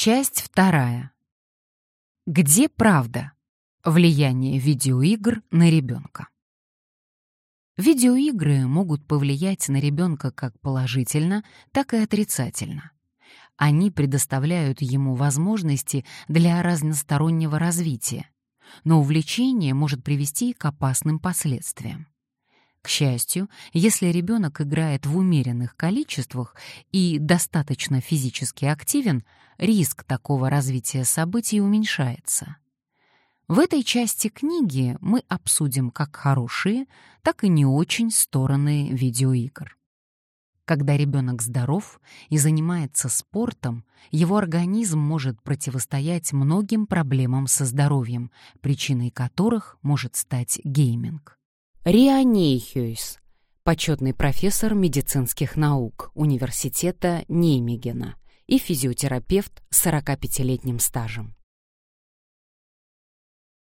Часть вторая. Где правда? Влияние видеоигр на ребенка. Видеоигры могут повлиять на ребенка как положительно, так и отрицательно. Они предоставляют ему возможности для разностороннего развития, но увлечение может привести к опасным последствиям. К счастью, если ребенок играет в умеренных количествах и достаточно физически активен, риск такого развития событий уменьшается. В этой части книги мы обсудим как хорошие, так и не очень стороны видеоигр. Когда ребенок здоров и занимается спортом, его организм может противостоять многим проблемам со здоровьем, причиной которых может стать гейминг. Риа Нейхюйс, почетный профессор медицинских наук Университета Неймегена и физиотерапевт с 45-летним стажем.